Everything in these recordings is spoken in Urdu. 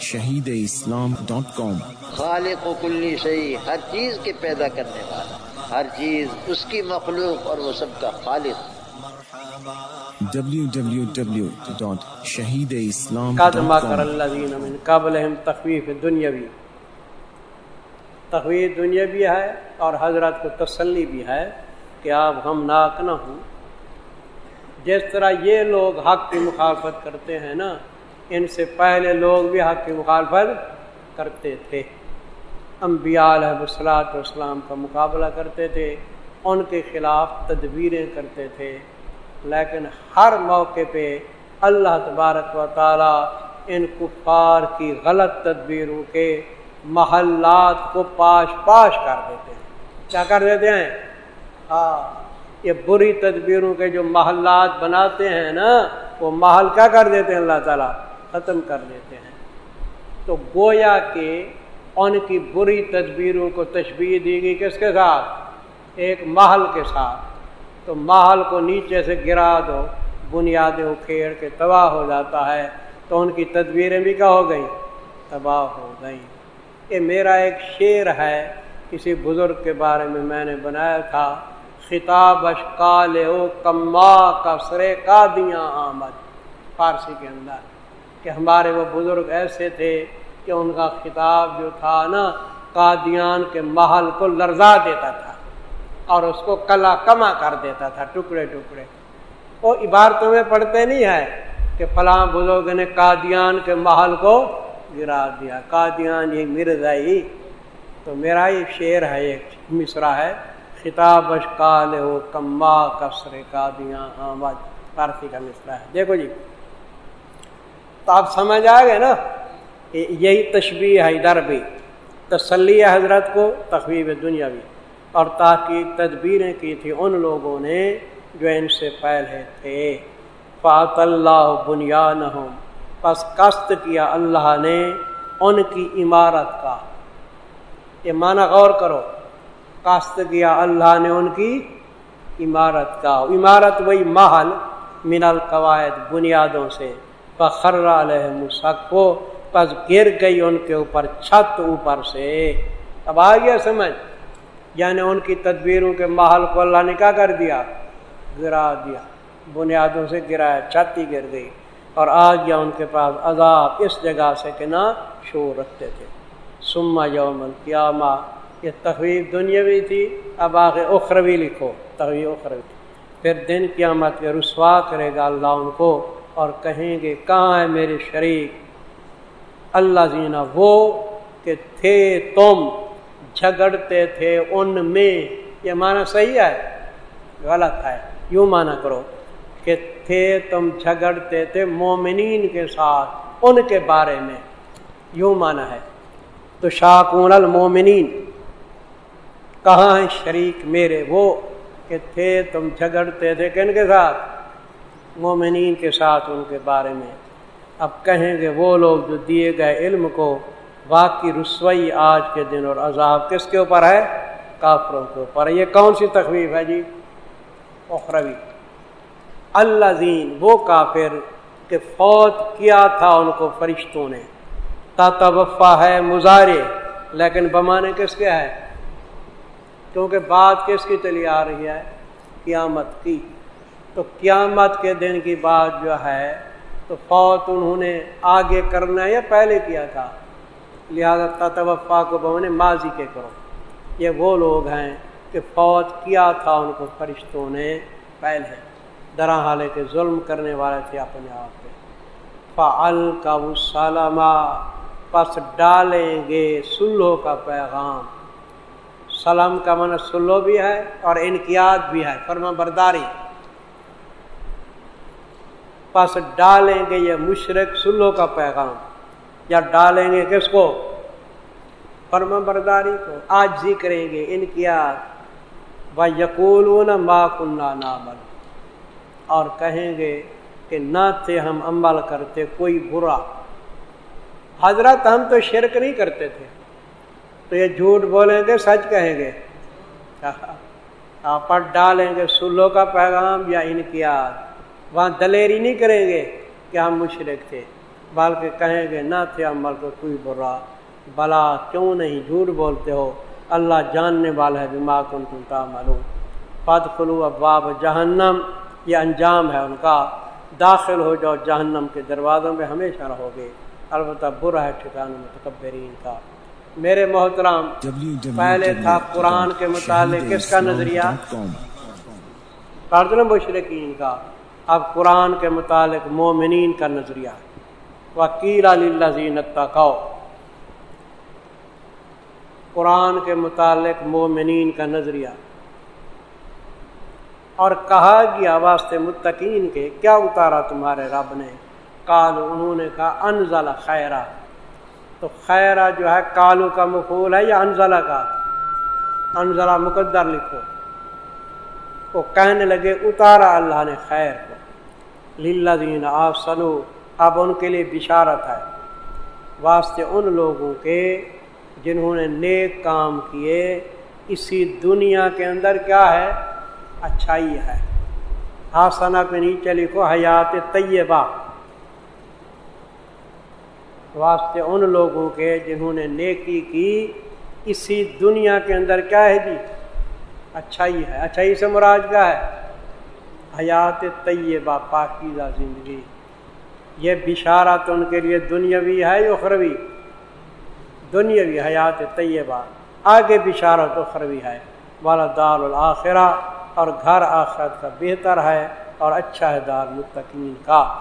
شہید اسلام ڈاٹ کام۔ خالق و کلی شہی ہر چیز کے پیدا کرنے والا ہر چیز اس کی مخلوق اور وہ سب کا خالق۔ www.shahideislam.com تخویف دنیاوی۔ تخویف دنیاوی ہے اور حضرت کو تسلی بھی ہے کہ آپ ہم ناک نہ ہوں۔ جس طرح یہ لوگ حق کی مخالفت کرتے ہیں نا ان سے پہلے لوگ بھی حق کی مخالفت کرتے تھے۔ انبیاء علیہ السلاۃ والسلام کا مقابلہ کرتے تھے، ان کے خلاف تدبیریں کرتے تھے۔ لیکن ہر موقع پہ اللہ تبارک و تعالی ان کفار کی غلط تدبیروں کے محلات کو پاش پاش کر دیتے ہیں۔ کیا کر دیتے ہیں؟ ہاں یہ بری تدبیروں کے جو محلات بناتے ہیں نا، وہ محل کیا کر دیتے ہیں اللہ تعالیٰ؟ ختم کر دیتے ہیں۔ تو گویا کہ ان کی بری تدبیروں کو تشبیح دی گئی کس کے ساتھ؟ ایک محل کے ساتھ۔ تو محل کو نیچے سے گرا دو، بنیادیں اکھیڑ کے تباہ ہو جاتا ہے۔ تو ان کی تدبیریں بھی کیا ہو گئیں؟ تباہ ہو گئیں۔ یہ میرا ایک شعر ہے، کسی بزرگ کے بارے میں میں نے بنایا تھا۔ خطاب اشکال او کما کسرے کا دیا آمد، فارسی کے اندر۔ کہ ہمارے وہ بزرگ ایسے تھے کہ ان کا خطاب جو تھا نا، قادیان کے محل کو لرزا دیتا تھا اور اس کو کلا کما کر دیتا تھا، ٹکڑے ٹکڑے۔ وہ عبارتوں میں پڑھتے نہیں ہے کہ فلاں بزرگ نے قادیان کے محل کو گرا دیا۔ قادیان یہ مرزائی۔ تو میرا یہ شعر ہے، ایک مصرا ہے۔ خطاب اشکال ہو کما کسر قادیاں ہاں، آمد فارسی کا مصرا ہے۔ دیکھو جی۔ تو آپ سمجھ آ گئے نا یہی تشبیہ ہے، ادھر بھی۔ تسلی حضرت کو تخویب دنیا بھی اور تاکہ تدبیریں کی تھی ان لوگوں نے جو ان سے پہلے تھے۔ فات اللہ بنیاد پس کست کیا اللہ نے ان کی عمارت کا۔ یہ معنی غور کرو۔ کاشت کیا اللہ نے ان کی عمارت کا۔ عمارت وہی محل من القواعد، بنیادوں سے۔ فخر علیہ مسکو پس گر گئی ان کے اوپر، چھت اوپر سے۔ اب آ گیا سمجھ۔ یعنی ان کی تدبیروں کے محل کو اللہ نے کیا کر دیا؟ گرا دیا۔ بنیادوں سے گرایا، چھت ہی گر گئی۔ اور آ گیا ان کے پاس عذاب اس جگہ سے کہ نہ شور رکھتے تھے۔ سما یوم القیامہ، یہ تخویف دنیاوی تھی، اب آگے اخروی لکھو۔ تخویف اخروی۔ پھر دن قیامت کے رسوا کرے گا اللہ ان کو۔ اور کہیں گے، کہاں ہے میرے شریک؟ اللہ زینا وہ کہ تھے تم، جھگڑتے تھے ان میں۔ یہ معنی صحیح ہے؟ غلط ہے۔ یوں معنی کرو کہ تھے تم، جھگڑتے تھے مومنین کے ساتھ ان کے بارے میں۔ یوں معنی ہے۔ تو شاکون المومنین، کہاں ہیں شریک میرے وہ کہ تھے تم، جھگڑتے تھے کن کے ساتھ؟ مومنین کے ساتھ ان کے بارے میں۔ اب کہیں گے وہ لوگ جو دیے گئے علم کو واقعی رسوئی آج کے دن اور عذاب کس کے اوپر ہے؟ کافروں کے اوپر۔ یہ کون سی تخویف ہے جی؟ اخروی۔ اللہ زین وہ کافر کہ فوت کیا تھا ان کو فرشتوں نے۔ تا توفا ہے مظاہرے لیکن بمانے کس کے ہے؟ کیونکہ بات کس کی چلی آ رہی ہے؟ قیامت کی۔ تو قیامت کے دن کی بات جو ہے، تو فوت انہوں نے آگے کرنا یا پہلے کیا تھا؟ لہٰذا توفا کو بہن ماضی کے کرو۔ یہ وہ لوگ ہیں کہ فوت کیا تھا ان کو فرشتوں نے پہلے۔ درا حالے کے ظلم کرنے والے تھے اپنے آپ پہ فعل کا وہ سالامہ پس ڈالیں گے سلو کا پیغام۔ سلام کا من سلو بھی ہے اور انقیات بھی ہے۔ فرما برداری۔ پس ڈالیں گے یہ مشرق سلو کا پیغام۔ یا ڈالیں گے کس کو؟ فرما برداری کو۔ آج جی کریں گے ان کیا یقول ما کنہ نامل اور کہیں گے کہ نہ تھے ہم عمل کرتے کوئی برا۔ حضرت ہم تو شرک نہیں کرتے تھے۔ تو یہ جھوٹ بولیں گے، سچ کہیں گے۔ آپ ڈالیں گے سلو کا پیغام یا ان کی وہاں دلیری نہیں کریں گے کہ ہم مشرق تھے بلکہ کہیں گے نہ تھے عمل کو کوئی برا۔ بلا کیوں نہیں؟ جھوٹ بولتے ہو۔ اللہ جاننے والا ہے بما کن تم تعملون۔ فد خلو اباب جہنم یہ انجام ہے ان کا۔ داخل ہو جاؤ جہنم کے دروازوں میں ہمیشہ رہو گے۔ البتہ برا ہے ٹھکانا متکبرین کا۔ میرے محترام پہلے تھا قرآن کے متعلق کس کا نظریہ۔ مشرقین کا۔ اب قرآن کے متعلق مومنین کا نظریہ۔ وکیل علی کا قرآن کے متعلق مومنین کا نظریہ۔ اور کہا گیا واسطے متقین کے، کیا اتارا تمہارے رب نے؟ کال انہوں نے کہا، انزل خیرہ تو خیرہ جو ہے کالو کا مقول ہے یا انزلہ کا؟ انزلہ مقدر لکھو۔ وہ کہنے لگے، اتارا اللہ نے خیر۔ کو للذین آپ اب ان کے لیے بشارت ہے۔ واسطے ان لوگوں کے جنہوں نے نیک کام کیے، اسی دنیا کے اندر کیا ہے؟ اچھائی ہے۔ آسنا پہ نیچے لکھو، حیات طیبہ۔ واسطے ان لوگوں کے جنہوں نے نیکی کی، اسی دنیا کے اندر کیا ہے جی؟ اچھائی ہے۔ اچھائی سے مراد کیا ہے؟ حیات طیبہ، پاکیزہ زندگی۔ یہ بشارت ان کے لیے دنیاوی ہے اخروی؟ دنیاوی حیات طیبہ۔ آگے بشارت اخروی ہے۔ والا دار الآخرہ اور گھر آخرت کا بہتر ہے اور اچھا ہے دار متقین کا۔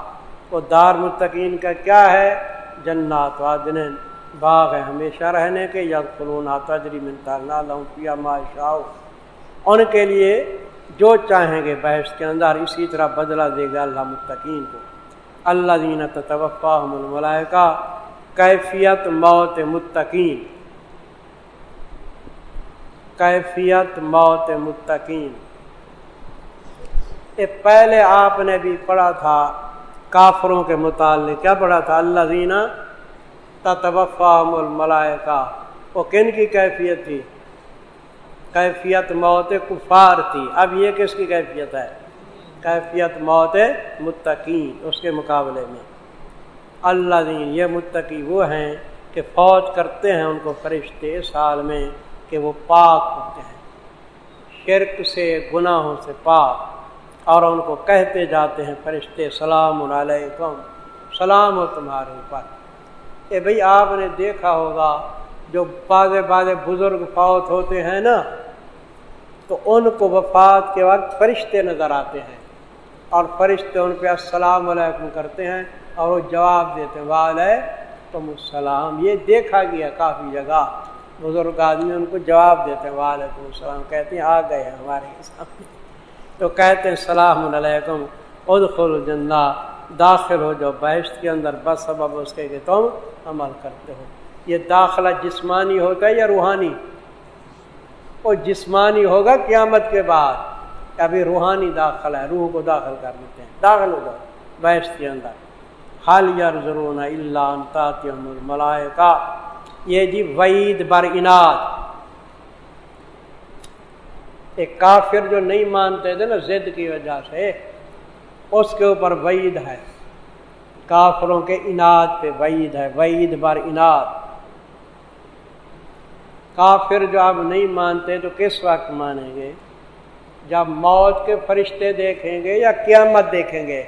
وہ دار متقین کا کیا ہے؟ جنات وادن باغ ہے ہمیشہ رہنے کے یا فلون تجری منتا لوں پیا ان کے لیے جو چاہیں گے بحث کے اندر اسی طرح بدلہ دے گا اللہ متقین کو۔ اللہ دین توفا الملائکہ، کیفیت موت متقین۔ کیفیت موت متقین۔ یہ پہلے آپ نے بھی پڑھا تھا، کافروں کے متعلق کیا پڑھا تھا؟ اللہ دینا تتوفا الملائکہ۔ وہ کن کی کیفیت تھی؟ کیفیت موت کفار تھی۔ اب یہ کس کی کیفیت ہے؟ کیفیت موت متقین، اس کے مقابلے میں۔ اللہ دین یہ متقی وہ ہیں کہ فوج کرتے ہیں ان کو فرشتے سال میں کہ وہ پاک ہوتے ہیں۔ شرک سے، گناہوں سے پاک۔ اور ان کو کہتے جاتے ہیں فرشتے، سلام علیکم، سلام ہو تمہارے اوپر۔ اے بھائی، آپ نے دیکھا ہوگا جو بازے بازے بزرگ فوت ہوتے ہیں نا تو ان کو وفات کے وقت فرشتے نظر آتے ہیں اور فرشتے ان پہ السلام علیکم کرتے ہیں اور وہ جواب دیتے ہیں، وعلیکم السلام. یہ دیکھا گیا کافی جگہ۔ بزرگ آدمی ان کو جواب دیتے ہیں، وعلیکم السلام. کہتے ہیں، آ گئے ہمارے سامنے. تو کہتے ہیں السلام علیکم، ادخل الجنہ، داخل ہو جو بحث کے اندر، بس سبب اس کے کہ تم عمل کرتے ہو۔ یہ داخلہ جسمانی ہوتا ہے یا روحانی؟ وہ جسمانی ہوگا قیامت کے بعد۔ ابھی روحانی داخل ہے، روح کو داخل کر دیتے ہیں۔ داخل ہو جاؤ بحث کے اندر۔ حال یار ضرور اللہ ملائے کا یہ جی وعید بر اناد۔ ایک کافر جو نہیں مانتے تھے نا زد کی وجہ سے، اس کے اوپر وعید ہے۔ کافروں کے اناد پہ وعید ہے، وعید بر اناد۔ کافر جو آپ نہیں مانتے تو کس وقت مانیں گے؟ جب موت کے فرشتے دیکھیں گے یا قیامت دیکھیں گے؟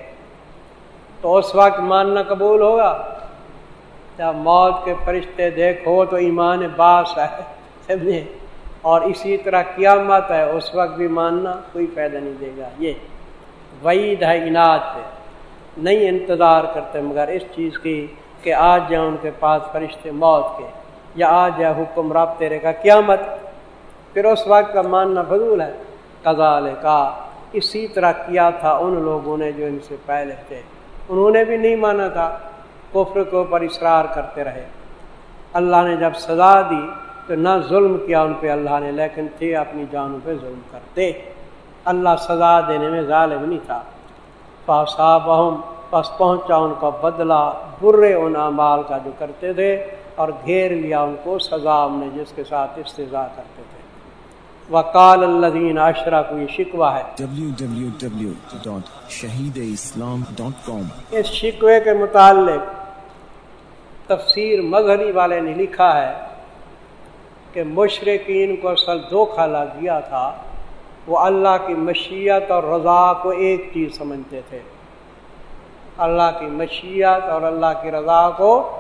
تو اس وقت ماننا قبول ہوگا؟ جب موت کے فرشتے دیکھو تو ایمان باس ہے، سمجھے؟ اور اسی طرح قیامت ہے، اس وقت بھی ماننا کوئی فائدہ نہیں دے گا۔ یہ وعید ہے انعد پہ نہیں انتظار کرتے مگر اس چیز کی کہ آج جائیں ان کے پاس فرشتے موت کے۔ یا آ جائے حکم رب تیرے کا قیامت۔ پھر اس وقت کا ماننا فضول ہے۔ کزال کا اسی طرح کیا تھا ان لوگوں نے جو ان سے پہلے تھے۔ انہوں نے بھی نہیں مانا تھا۔ کفر کے اوپر اصرار کرتے رہے۔ اللہ نے جب سزا دی تو نہ ظلم کیا ان پہ اللہ نے، لیکن تھے اپنی جانوں پہ ظلم کرتے۔ اللہ سزا دینے میں ظالم نہیں تھا۔ پاساب پس پہنچا ان کا بدلہ، برے ان اعمال کا جو کرتے تھے۔ اور گھیر لیا ان کو سزا ہم نے جس کے ساتھ استضاء کرتے تھے۔ وکال الدین عشرہ کو یہ شکوہ ہے۔ www.shahideislam.com اس شکوے کے متعلق تفسیر مظہری والے نے لکھا ہے کہ مشرقین کو اصل دھوکھا گیا تھا۔ وہ اللہ کی مشیت اور رضا کو ایک چیز سمجھتے تھے۔ اللہ کی مشیت اور اللہ کی رضا کو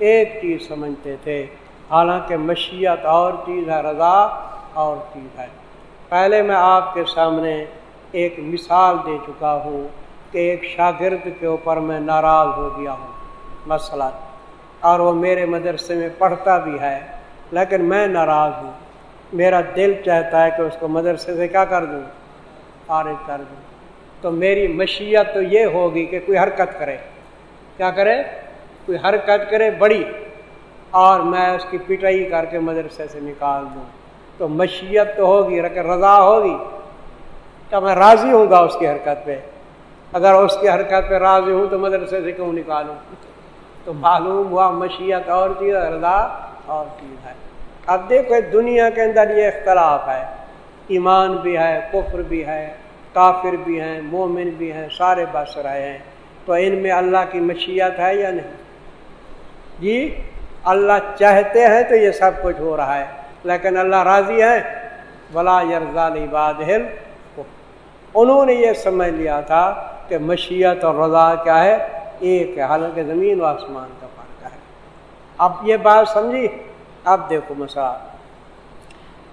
ایک چیز سمجھتے تھے۔ حالانکہ مشیت اور چیز ہے رضا اور چیز ہے۔ پہلے میں آپ کے سامنے ایک مثال دے چکا ہوں کہ ایک شاگرد کے اوپر میں ناراض ہو گیا ہوں، مسئلہ۔ اور وہ میرے مدرسے میں پڑھتا بھی ہے، لیکن میں ناراض ہوں۔ میرا دل چاہتا ہے کہ اس کو مدرسے سے کیا کر دوں؟ فارغ کر دوں۔ تو میری مشیت تو یہ ہوگی کہ کوئی حرکت کرے۔ کیا کرے؟ کوئی حرکت کرے بڑی اور میں اس کی پٹائی کر کے مدرسے سے نکال دوں۔ تو مشیت تو ہوگی رضا ہوگی۔ کیا میں راضی ہوں گا اس کی حرکت پہ۔ اگر اس کی حرکت پہ راضی ہوں تو مدرسے سے کیوں نکالوں؟ تو معلوم ہوا مشیت اور چیز رضا اور چیز ہے۔ اب دیکھو دنیا کے اندر یہ اختلاف ہے۔ ایمان بھی ہے، کفر بھی ہے، کافر بھی ہیں، مومن بھی ہیں، سارے بس رہے ہیں۔ تو ان میں اللہ کی مشیت ہے یا نہیں؟ جی اللہ چاہتے ہیں تو یہ سب کچھ ہو رہا ہے، لیکن اللہ راضی ہے؟ بلا یرزا باد انہوں نے یہ سمجھ لیا تھا کہ مشیت اور رضا کیا ہے؟ ایک ہے، حالانکہ زمین و آسمان کا فرق ہے۔ اب یہ بات سمجھی؟ اب دیکھو مسا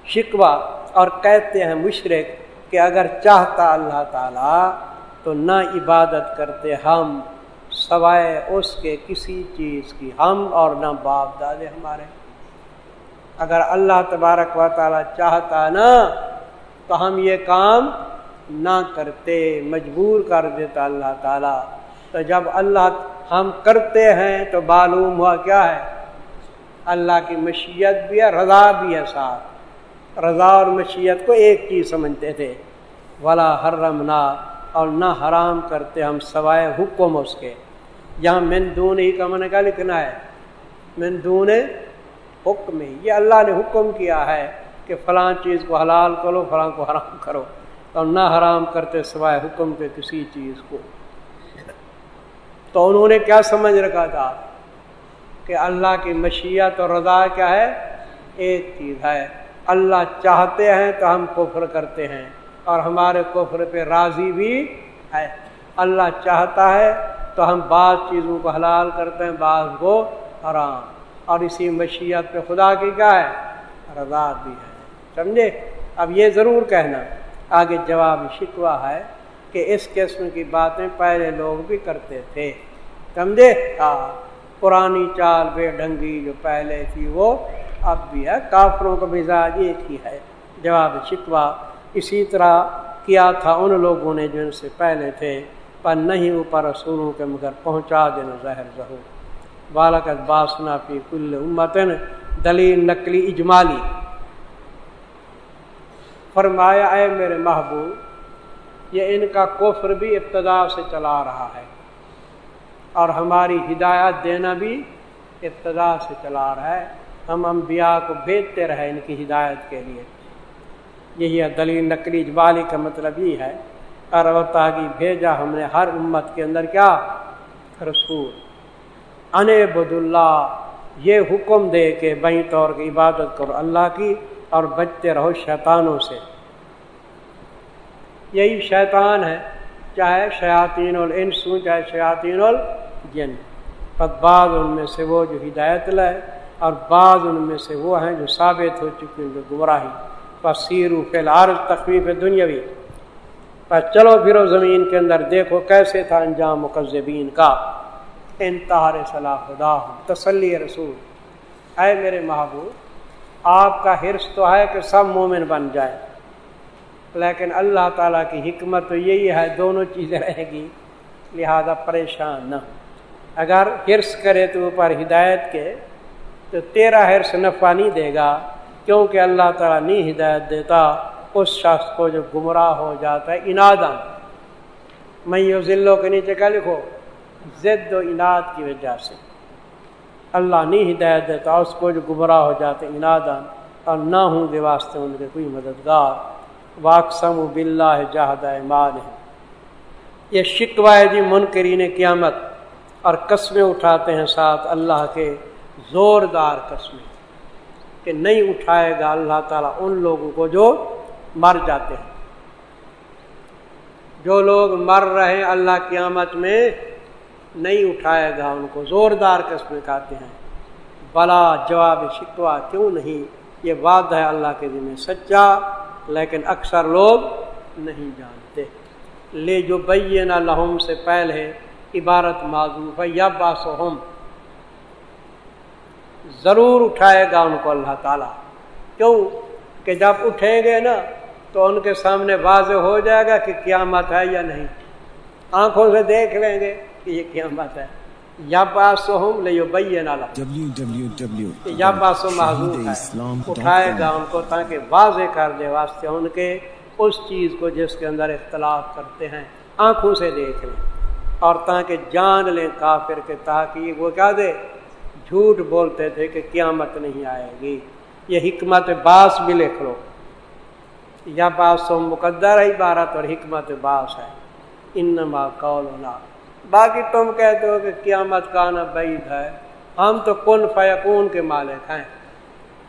شکوہ اور کہتے ہیں مشرق کہ اگر چاہتا اللہ تعالی تو نہ عبادت کرتے ہم۔ سوائے اس کے کسی چیز کی ہم اور نہ باپ دادے ہمارے۔ اگر اللہ تبارک و تعالی چاہتا نا، تو ہم یہ کام نہ کرتے، مجبور کر دیتا اللہ تعالی۔ تو جب اللہ ہم کرتے ہیں، تو معلوم ہوا کیا ہے؟ اللہ کی مشیت بھی ہے، رضا بھی ہے ساتھ۔ رضا اور مشیت کو ایک چیز سمجھتے تھے۔ ولا حرم نہ اور نہ حرام کرتے ہم سوائے حکم اس کے۔ یہاں مندون ہی کا من کا لکھنا ہے۔ مندون حکم، یہ اللہ نے حکم کیا ہے کہ فلاں چیز کو حلال کرو، فلاں کو حرام کرو۔ اور نہ حرام کرتے سوائے حکم کے کسی چیز کو۔ تو انہوں نے کیا سمجھ رکھا تھا کہ اللہ کی مشیت اور رضا کیا ہے؟ ایک چیز ہے۔ اللہ چاہتے ہیں تو ہم کفر کرتے ہیں اور ہمارے کفر پہ راضی بھی ہے۔ اللہ چاہتا ہے تو ہم بعض چیزوں کو حلال کرتے ہیں، بعض کو حرام۔ اور اسی مشیت پہ خدا کی کیا ہے؟ رضا بھی ہے۔ سمجھے؟ اب یہ ضرور کہنا۔ آگے جواب شکوا ہے کہ اس قسم کی باتیں پہلے لوگ بھی کرتے تھے۔ سمجھے؟ ہاں۔ پرانی چال بے ڈھنگی جو پہلے تھی وہ اب بھی ہے۔ کافروں کا مزاج ایک ہی ہے۔ جواب شکوا اسی طرح کیا تھا ان لوگوں نے جو ان سے پہلے تھے؟ پر نہیں اوپر رسولوں کے مگر پہنچا دینا زہر ظہور بالکت باسنا پی کل امتن، دلیل نقلی اجمالی۔ فرمایا، اے میرے محبوب، یہ ان کا کفر بھی ابتدا سے چلا رہا ہے۔ اور ہماری ہدایت دینا بھی ابتدا سے چلا رہا ہے۔ ہم انبیاء کو بھیجتے رہے ان کی ہدایت کے لیے۔ یہی دلیل نقلی اجبالی کا مطلب یہ ہے۔ اور بھیجا ہم نے ہر امت کے اندر کیا؟ رسول۔ ان بد اللہ یہ حکم دے کے بئی طور کی عبادت کرو اللہ کی اور بچتے رہو شیطانوں سے۔ یہی شیطان ہے، چاہے شیاطین الانسو چاہے شیاطین الجن۔ پت بعض ان میں سے وہ جو ہدایت لائے اور بعض ان میں سے وہ ہیں جو ثابت ہو چکے ہیں، جو گمراہی۔ سیر فی الحال تخفیف دنیاوی پر چلو پھرو زمین کے اندر، دیکھو کیسے تھا انجام مقزبین کا۔ انتہار صلاح خدا تسلی رسول۔ اے میرے محبوب، آپ کا حرص تو ہے کہ سب مومن بن جائے، لیکن اللہ تعالیٰ کی حکمت تو یہی ہے، دونوں چیزیں رہے گی، لہذا پریشان نہ اگر حرص کرے تو اوپر ہدایت کے، تو تیرا حرص نفع نہیں دے گا، کیونکہ اللہ تعالیٰ نہیں ہدایت دیتا۔ اس شخص کو جو گمراہ ہو جاتا ہے انادن میں یوں ذلوں کے نیچے کیا لکھو؟ ضد و اناد کی وجہ سے۔ اللہ نہیں ہدایت دیتا، اس کو جو گمراہ ہو جاتے انادن اور نہ ہوں گے واسطے ان کے کوئی مددگار۔ واقسم و بلّہ جہد ایمان ہے یہ شکوہ ہے جی منکرین قیامت۔ اور قسمیں اٹھاتے ہیں ساتھ اللہ کے زوردار قسمیں۔ کہ نہیں اٹھائے گا اللہ تعالیٰ ان لوگوں کو جو مر جاتے ہیں۔ جو لوگ مر رہے ہیں، اللہ قیامت میں نہیں اٹھائے گا ان کو۔ زوردار قسمیں کہتے ہیں۔ بلا جواب شکوا کیوں نہیں؟ یہ بات ہے اللہ کے ذمہ سچا، لیکن اکثر لوگ نہیں جانتے۔ لے جو بین لہم سے پہلے عبارت معذوف ہے۔ یا باس ضرور اٹھائے گا ان کو اللہ تعالیٰ۔ کیوں؟ کہ جب اٹھیں گے نا تو ان کے سامنے واضح ہو جائے گا کہ قیامت ہے یا نہیں۔ آنکھوں سے دیکھ لیں گے کہ یہ قیامت ہے۔ یا باس ہوں لے یا باس محضوب اٹھائے گا ان کو تاکہ واضح کر دے واسطے ان کے اس چیز کو جس کے اندر اختلاف کرتے ہیں۔ آنکھوں سے دیکھ لیں۔ اور تاکہ جان لیں کافر کے تاکہ وہ کیا دے؟ جھوٹ بولتے تھے کہ قیامت نہیں آئے گی۔ یہ حکمت باس بھی لکھ لو۔ یا باس و مقدر ہے، عبارت اور حکمت باس ہے۔ انما قولنا۔ باقی تم کہتے ہو کہ قیامت کا نا بعید ہے۔ ہم تو کن فیقون کے مالک ہیں۔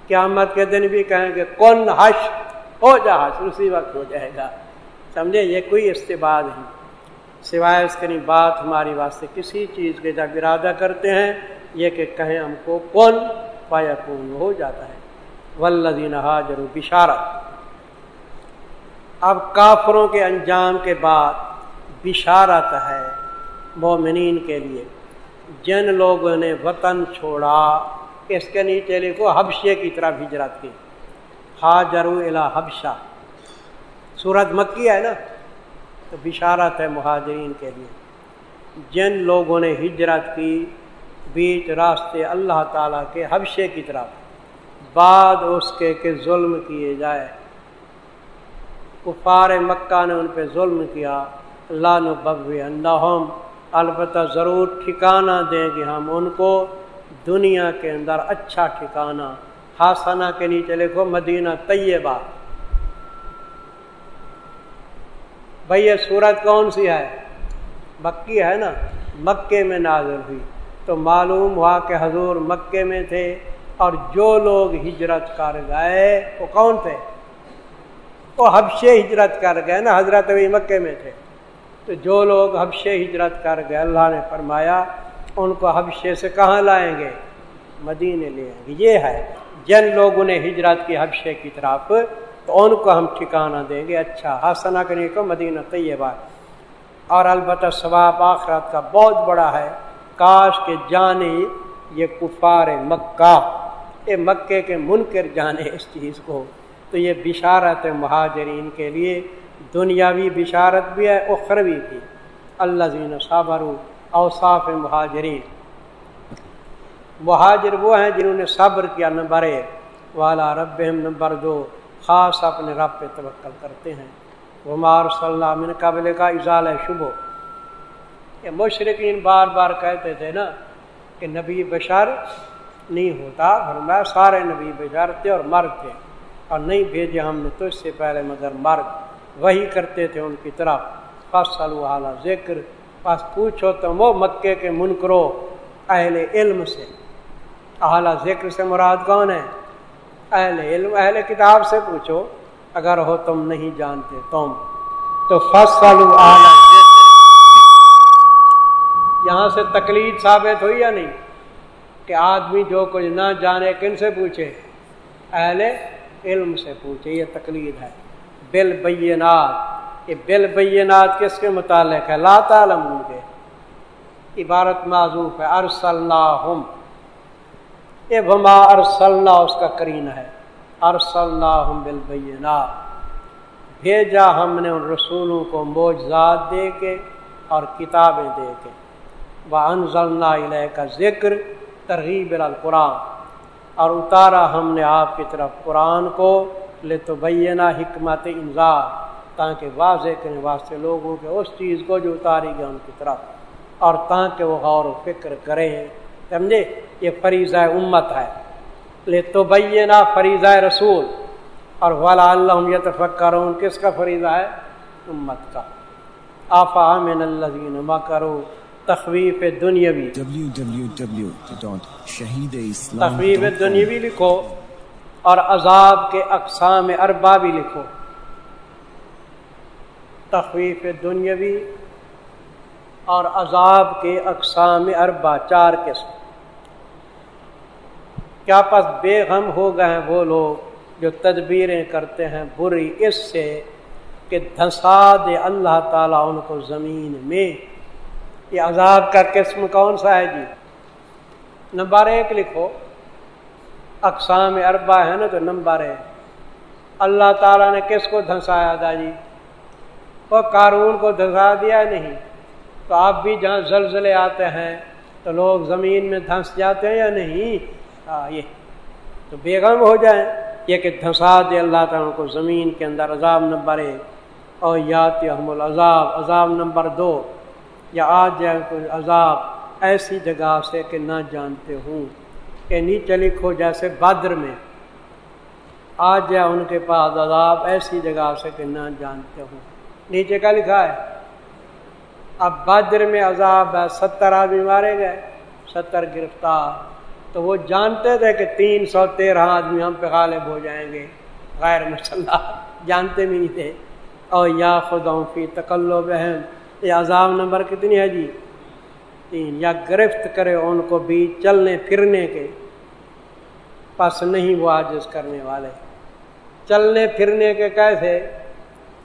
قیامت کے دن بھی کہیں گے کن حش، ہو جا حش، اسی وقت ہو جائے گا۔ سمجھے؟ یہ کوئی استباد نہیں۔ سوائے اس کی بات ہماری واسطے کسی چیز کے جب ارادہ کرتے ہیں، یہ کہ کہیں ہم کو کون فیقون ہو جاتا ہے۔ ولدین حاجر بشارت۔ اب کافروں کے انجام کے بعد بشارت ہے مومنین کے لیے۔ جن لوگوں نے وطن چھوڑا، اس کے نیچے لکھو حبشے کی طرف ہجرت کی۔ حاجر الا حبشہ۔ سورت مکی ہے نا؟ تو بشارت ہے مہاجرین کے لیے۔ جن لوگوں نے ہجرت کی، بیچ راستے اللہ تعالیٰ کے حبشے کی طرف۔ بعد اس کے کہ ظلم کیے جائے۔ کفار مکہ نے ان پہ ظلم کیا۔ اللہ نبغ اللہ البتہ ضرور ٹھکانہ دیں گے ہم ان کو۔ دنیا کے اندر اچھا ٹھکانہ ہاسانہ کے نیچے لکھو، مدینہ طیبہ۔ بھائی یہ صورت کون سی ہے؟ مکی ہے نا؟ مکے میں نازل ہوئی۔ تو معلوم ہوا کہ حضور مکے میں تھے اور جو لوگ ہجرت کر گئے وہ کون تھے؟ وہ حبشے ہجرت کر گئے نا، حضرت ابھی مکے میں تھے۔ تو جو لوگ حبشے ہجرت کر گئے، اللہ نے فرمایا، ان کو حبشے سے کہاں لائیں گے؟ مدینے لے آئیں گے۔ یہ ہے، جن لوگوں نے ہجرت کی حبشے کی طرف، تو ان کو ہم ٹھکانہ دیں گے۔ اچھا حسنا کرنے کو مدینہ طیبہ۔ اور البتہ ثواب آخرات کا بہت بڑا ہے۔ کاش کے جانے یہ کفار مکہ۔ اے مکے کے منکر جانے اس چیز کو۔ تو یہ بشارت مہاجرین کے لیے دنیاوی بشارت بھی ہے، اخروی بھی۔ اللہ زین صابر اوصاف مہاجرین۔ مہاجر وہ ہیں جنہوں نے صبر کیا نمبر ایک والا رب نمبر دو خاص اپنے رب پہ توقل کرتے ہیں۔ وہ مار صلی اللہ من قبل کا اضال شبو یہ مشرقین بار بار کہتے تھے نا کہ نبی بشر نہیں ہوتا، فرمایا سارے نبی بشر تھے اور مرد تھے۔ اور نہیں بھیجے ہم نے تو اس سے پہلے مگر مرد وہی کرتے تھے ان کی طرف۔ فصل اعلیٰ ذکر بس پوچھو تو وہ مکے کے منکرو اہل علم سے۔ اعلیٰ ذکر سے مراد کون ہے؟ اہل علم، اہل کتاب سے پوچھو۔ اگر ہو تم نہیں جانتے تم۔ تو فصل اعلیٰ یہاں سے تکلیف ثابت ہوئی یا نہیں؟ کہ آدمی جو کچھ نہ جانے کن سے پوچھے۔ اہل علم سے پوچھے، یہ تکلیف ہے۔ بل بینات، یہ بل بینات کس کے متعلق ہے؟ لا تعلم کے۔ عبارت معذوف ہے، ارسلناہم۔ یہ بما ارسلنا، اس کا کرین ہے۔ ارسلناہم بالبینات بھیجا ہم نے ان رسولوں کو موجزات دے کے اور کتابیں دے کے۔ علیہ کا ذکر، ترغیب القرآن۔ اور اتارا ہم نے آپ کی طرف قرآن کو لے تو بینا حکمت انضار تاکہ واضح کرنے واسطے لوگوں کے اس چیز کو جو اتاری گیا ان کی طرف، اور تاکہ وہ غور و فکر کریں۔ سمجھے یہ فریضہ امت ہے۔ لے تو بینا فریضہ رسول، اور والا اللہ یتفکر کس کا فریضہ ہے؟ امت کا۔ آفا من اللہ کرو تخویف دنیاوی۔ تخویف دنیاوی لکھو اور عذاب کے اقسام اربا بھی لکھو۔ تخویف دنیاوی اور عذاب کے اقسام اربا چار قسم۔ کیا پس بے غم ہو گئے ہیں وہ لوگ جو تدبیریں کرتے ہیں بری اس سے کہ دھسا دے اللہ تعالیٰ ان کو زمین میں۔ یہ عذاب کا قسم کون سا ہے جی؟ نمبر ایک لکھو، اقسام اربا ہے نا تو نمبر ایک اللہ تعالیٰ نے کس کو دھنسایا تھا جی؟ وہ قارون کو دھنسا دیا نہیں؟ تو آپ بھی جہاں زلزلے آتے ہیں، تو لوگ زمین میں دھنس جاتے ہیں یا نہیں؟ ہاں یہ تو بیگم ہو جائیں۔ یہ کہ دھنسا دے اللہ تعالیٰ کو زمین کے اندر عذاب نمبر ایک۔ اور یات احم العذاب، عذاب نمبر دو۔ یا آج جائے کوئی عذاب ایسی جگہ سے کہ نہ جانتے ہوں کہ نیچے لکھو جیسے بدر میں۔ آج جائے ان کے پاس عذاب ایسی جگہ سے کہ نہ جانتے ہوں۔ نیچے کا لکھا ہے؟ اب بدر میں عذاب ہے، ستر آدمی مارے گئے، ستر گرفتار۔ تو وہ جانتے تھے کہ تین سو تیرہ آدمی ہم پہ غالب ہو جائیں گے۔ غیر مسلح جانتے بھی نہیں تھے۔ اور یا خداؤں فی تکلو بہن یہ عذاب نمبر کتنی ہے جی؟ تین۔ یا گرفت کرے ان کو بھی چلنے پھرنے کے۔ پس نہیں وہ آجز کرنے والے۔ چلنے پھرنے کے کیسے؟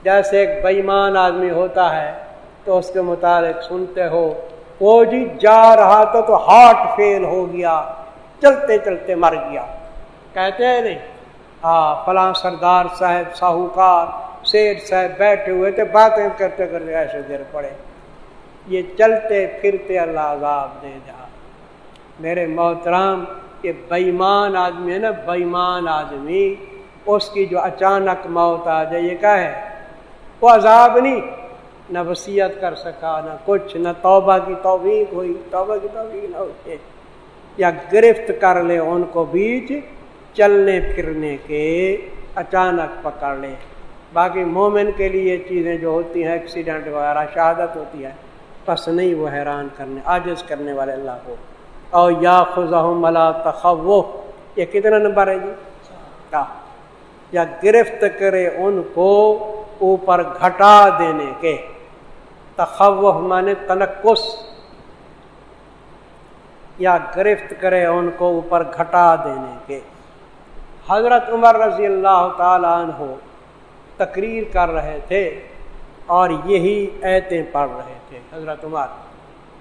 جیسے ایک بےمان آدمی ہوتا ہے تو اس کے متعلق سنتے ہو، وہ جی جا رہا تھا تو ہارٹ فیل ہو گیا، چلتے چلتے مر گیا۔ کہتے ہیں نہیں؟ ہاں فلاں سردار صاحب، ساہوکار شیر صاحب بیٹھے ہوئے تھے، باتیں کرتے کرتے ایسے دیر پڑے۔ یہ چلتے پھرتے اللہ عذاب دے جا۔ میرے محترام یہ بےمان آدمی ہے نا بےمان آدمی۔ اس کی جو اچانک موت آ جائے، یہ کیا ہے؟ وہ عذاب نہیں، نہ وسیعت کر سکا، نہ کچھ، نہ توبہ کی توفیق ہوئی۔ توبہ کی توفیق نہ ہوئی۔ یا گرفت کر لے، ان کو بیچ چلنے پھرنے کے، اچانک پکڑ لے۔ باقی مومن کے لیے یہ چیزیں جو ہوتی ہیں ایکسیڈنٹ وغیرہ، شہادت ہوتی ہے، بس نہیں، وہ حیران کرنے، عاجز کرنے والے اللہ کو۔ اور یا خزہ ملا تخو یہ کتنا نمبر ہے جی؟ کیا یا گرفت کرے ان کو اوپر گھٹا دینے کے۔ تخوف مانے تنکس۔ یا گرفت کرے ان کو اوپر گھٹا دینے کے۔ حضرت عمر رضی اللہ تعالیٰ عنہ تقریر کر رہے تھے اور یہی ایتیں پڑھ رہے تھے۔ حضرت عمر،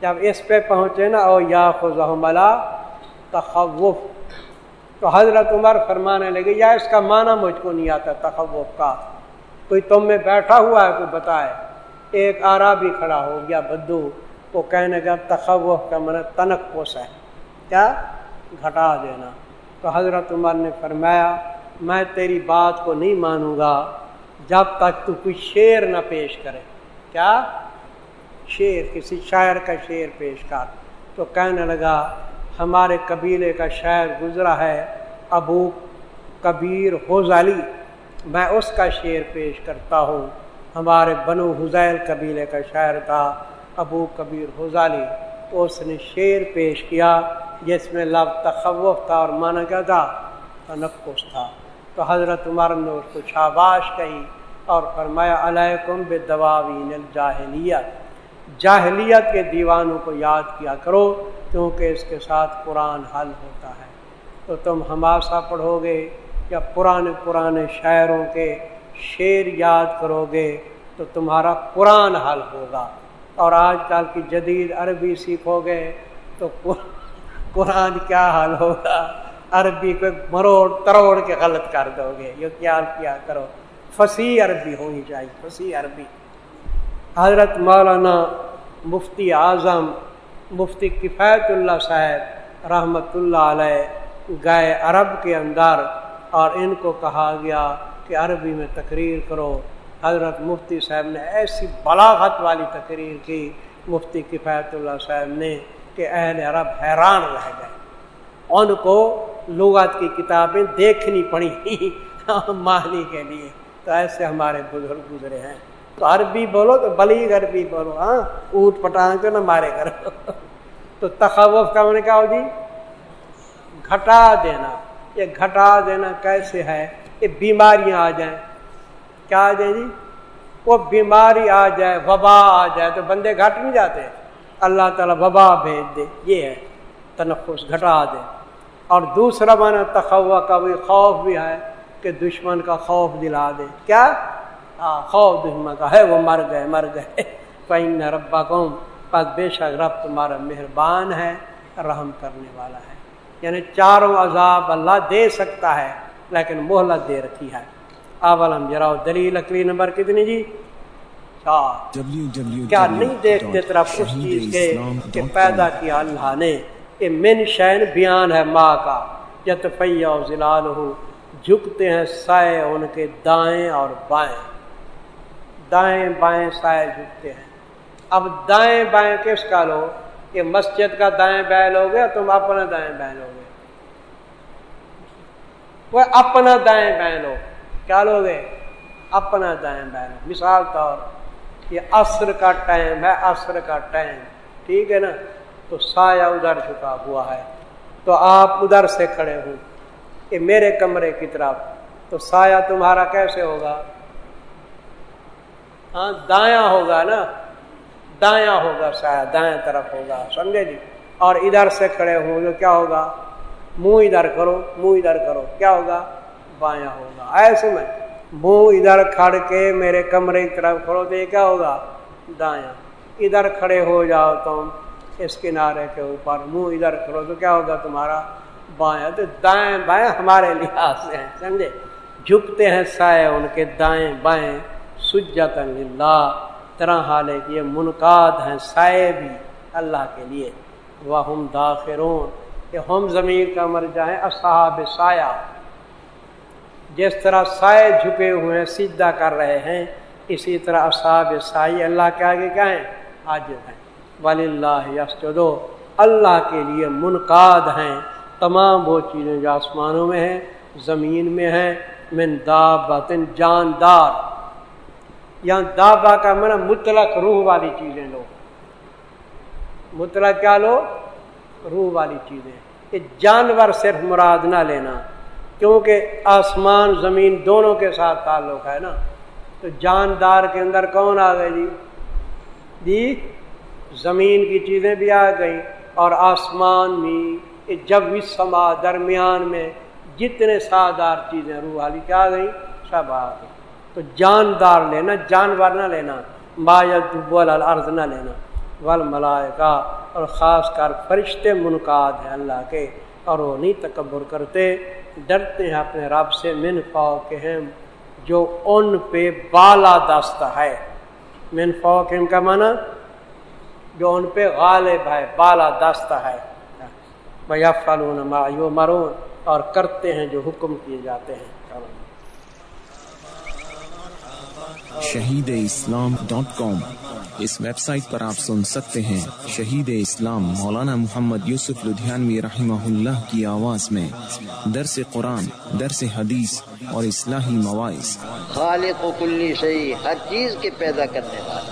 جب اس پہ پہنچے نا، او یا خزملا تخوف۔ تو حضرت عمر فرمانے لگے، یا اس کا معنی مجھ کو نہیں آتا تخوف کا۔ کوئی تم میں بیٹھا ہوا ہے، کوئی بتائے۔ ایک آرا بھی کھڑا ہو گیا، بدو۔ وہ کہنے کا تخوف کا من تنک پوس ہے۔ کیا؟ گھٹا دینا۔ تو حضرت عمر نے فرمایا، میں تیری بات کو نہیں مانوں گا۔ جب تک تو کوئی شعر نہ پیش کرے۔ کیا؟ شعر، کسی شاعر کا شعر پیش کر۔ تو کہنے لگا، ہمارے قبیلے کا شاعر گزرا ہے، ابو کبیر حوزالی۔ میں اس کا شعر پیش کرتا ہوں۔ ہمارے بنو حزیل قبیلے کا شاعر تھا ابو کبیر حوزالی۔ تو اس نے شعر پیش کیا، جس میں لب تخوف تھا اور مانا کیا تھا؟ تنقص تھا۔ تو حضرت عمر نے اس کو شاباش کہی اور فرمایا، علیکم بے دواوین الجاہلیت۔ جاہلیت کے دیوانوں کو یاد کیا کرو، کیونکہ اس کے ساتھ قرآن حل ہوتا ہے۔ تو تم ہماسا پڑھو گے یا پرانے پرانے شاعروں کے شعر یاد کرو گے تو تمہارا قرآن حل ہوگا۔ اور آج کل کی جدید عربی سیکھو گے تو قرآن کیا حل ہوگا؟ عربی کو مروڑ، تروڑ کے غلط کر دو گے۔ یہ کیا کیا کرو؟ فصیح عربی ہونی چاہیے، فصیح عربی۔ حضرت مولانا مفتی اعظم، مفتی کفایت اللہ صاحب رحمۃ اللہ علیہ گئے عرب کے اندر، اور ان کو کہا گیا کہ عربی میں تقریر کرو۔ حضرت مفتی صاحب نے ایسی بلاغت والی تقریر کی۔ مفتی کفایت اللہ صاحب نے کہ اہل عرب حیران رہ گئے۔ ان کو لغت کی کتابیں دیکھنی پڑی۔ معنی کے لیے۔ تو ایسے ہمارے بزرگ گزرے ہیں۔ تو عربی بولو تو بلی عربی بولو ہاں؟ اونٹ پٹان کے نہ مارے کرو تو تخوف کا میں نے کہا ہو جی؟ گھٹا دینا۔ یہ گھٹا دینا کیسے ہے؟ یہ بیماریاں آ جائیں۔ کیا آ جائیں جی؟ وہ بیماری آ جائے، وبا آ جائے تو بندے گھٹ نہیں جاتے۔ اللہ تعالیٰ وبا بھیج دے۔ یہ ہے تنفس، گھٹا دے۔ اور دوسرا مانا تخوا کا بھی خوف بھی ہے کہ دشمن کا خوف دلا دے۔ کیا؟ خوف دشمن کا ہے وہ مر گئے مر گئے۔ پہن ربا قوم پس بے شک رب تمہارا مہربان ہے رحم کرنے والا ہے۔ یعنی چاروں عذاب اللہ دے سکتا ہے لیکن مہلت دے رکھی ہے۔ اولم جراؤ دلیل اکلی نمبر کتنی جی؟ کیا نہیں دیکھتے طرف اس چیز کے کہ پیدا کیا اللہ نے؟ یہ من شین بیان ہے ماں کا یت فیا ضلال ہو جھکتے ہیں سائے ان کے دائیں اور بائیں۔ دائیں بائیں سائے جھکتے ہیں۔ اب دائیں بائیں کس کا لو؟ یہ مسجد کا دائیں بائیں لوگے تم اپنا دائیں بائیں لوگے وہ اپنا دائیں بائیں لو۔ کیا لوگ اپنا دائیں بائیں لو۔ مثال طور، یہ عصر کا ٹائم ہے، عصر کا ٹائم۔ ٹھیک ہے نا؟ تو سایہ ادھر چکا ہوا ہے۔ تو آپ ادھر سے کھڑے ہوں یہ میرے کمرے کی طرف۔ تو سایہ تمہارا کیسے ہوگا؟ ہاں دایاں ہوگا نا؟ دایاں ہوگا سایہ دائیں طرف ہوگا، سمجھے جی؟ اور ادھر سے کھڑے ہوں تو کیا ہوگا؟ منہ ادھر کرو، منہ ادھر کرو۔ کیا ہوگا؟ بایاں ہوگا۔ ایسے میں منہ ادھر کھڑ کے میرے کمرے کی طرف کھڑو تو یہ کیا ہوگا؟ دایاں۔ ادھر کھڑے ہو جاؤ تم۔ اس کنارے کے اوپر منہ ادھر کھڑو تو کیا ہوگا تمہارا بایاں تو دائیں بائیں ہمارے لحاظ سے ہیں، سمجھے؟ جھکتے ہیں سائے ان کے دائیں بائیں۔ سجت اللہ طرح حال یہ منقاد ہیں سائے بھی اللہ کے لیے۔ وہ ہم داخرون۔ کہ ہم زمین کا مر جائیں اصحاب سایہ۔ جس طرح سائے جھکے ہوئے ہیں سیدھا کر رہے ہیں، اسی طرح اصحاب سائی اللہ کے آگے کیا ہیں؟ آج ہیں۔ ولی اللہ یسجدو، اللہ کے لیے منقاد ہیں۔ تمام وہ چیزیں جو آسمانوں میں ہیں، زمین میں ہیں، من دابن جاندار۔ یعنی یہاں دابا کا من مطلق روح والی چیزیں لو۔ مطلق کیا لو؟ روح والی چیزیں۔ یہ جانور صرف مراد نہ لینا، کیونکہ آسمان، زمین دونوں کے ساتھ تعلق ہے نا۔ تو جاندار کے اندر کون آ گئے جی؟ جی؟ زمین کی چیزیں بھی آ گئیں اور آسمان بھی۔ جب بھی سما درمیان میں جتنے سادار چیزیں روح والی کیا آ گئی سب آ گئی تو جاندار لینا، جانور نہ لینا الارض نہ لینا۔ ول ملائکہ اور خاص کر فرشتے منقاد ہیں اللہ کے۔ اور وہ نہیں تکبر کرتے، ڈرتے ہیں اپنے رب سے، من فاؤ کے ہیں جو ان پہ بالا دستہ ہے۔ من فاؤ کے کا مانا جو ان پہ غالب ہے بالا دستہ ہے۔ بھیا فلون مرون اور کرتے ہیں جو حکم کیے جاتے ہیں۔ شہید اسلام ڈاٹ کام اس ویب سائٹ پر آپ سن سکتے ہیں شہید اسلام مولانا محمد یوسف لدھیانوی رحمہ اللہ کی آواز میں۔ درس قرآن درس حدیث اور اصلاحی مواعث۔ خالق و کلی شہی ہر چیز کے پیدا کرنے والا۔